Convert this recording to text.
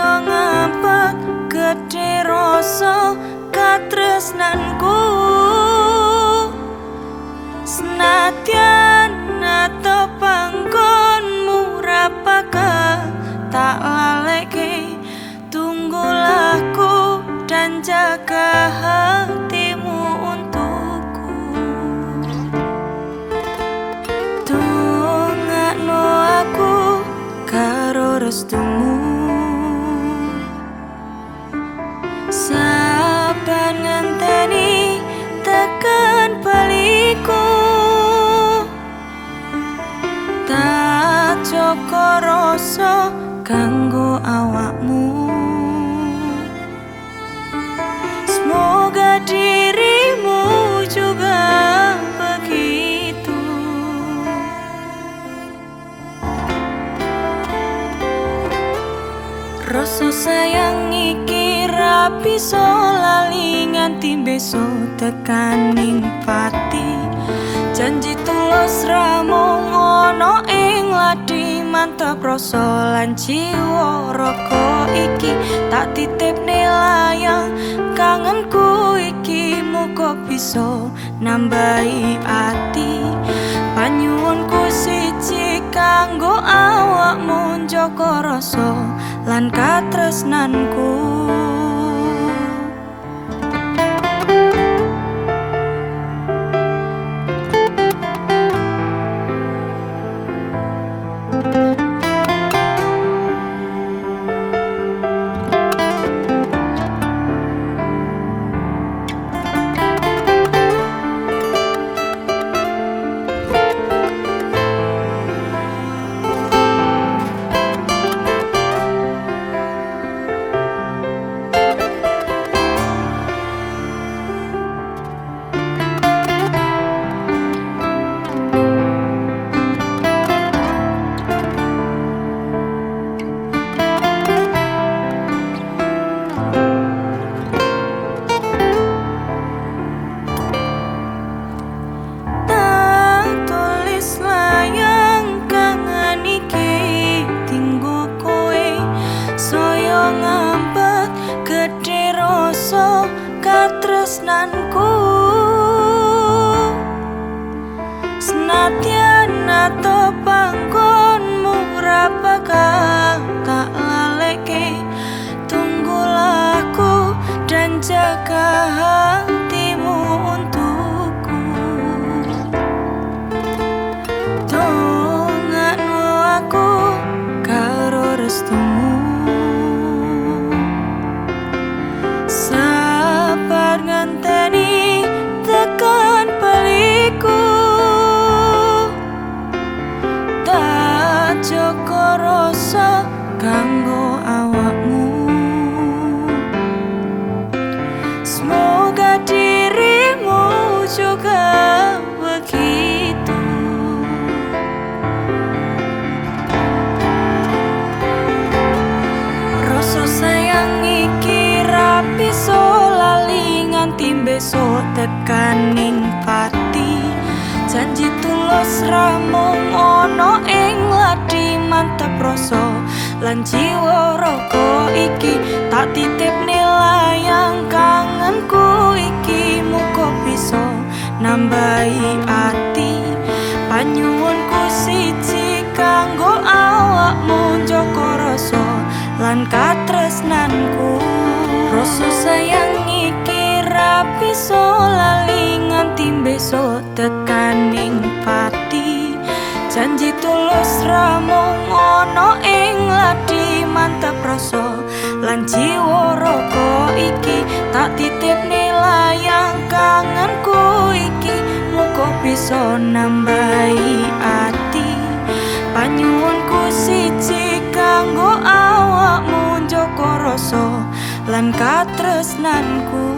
yo ngapak gede rasa katresnanku. Senatian nato panggon murapakah tak lalek tunggulahku dan jagahah joko rasa kanggo awakmu. Semoga dirimu juga begitu. Rasa sayang iki rapi so lali nganti besok tekaning pati. Janji tulus ramung ono ing ladi mantap rasa lan jiwa roko iki tak titip layang. Kangenku iki muka bisa nambahi ati. Panyuwunku siji kanggo awakmu njogo rasa lan katresnanku katresnanku senadyan ato kanggo awakmu. Semoga dirimu juga begitu. Rasa sayang iki rapi so lali nganti besok tekaning pati. Janji tulus ramung Lan jiwa roko iki tak titip layang kangenku iki. Muka bisa nambahi ati Panyuwunku siji kanggo awakmu njogo rasa lan katresnanku. Rasa sayang iki rapi so lali nganti besok tekaning pati. Janji tulus ramung nambahi ati. Panyuwunku siji kanggo awakmu njogo rasa lan katresnanku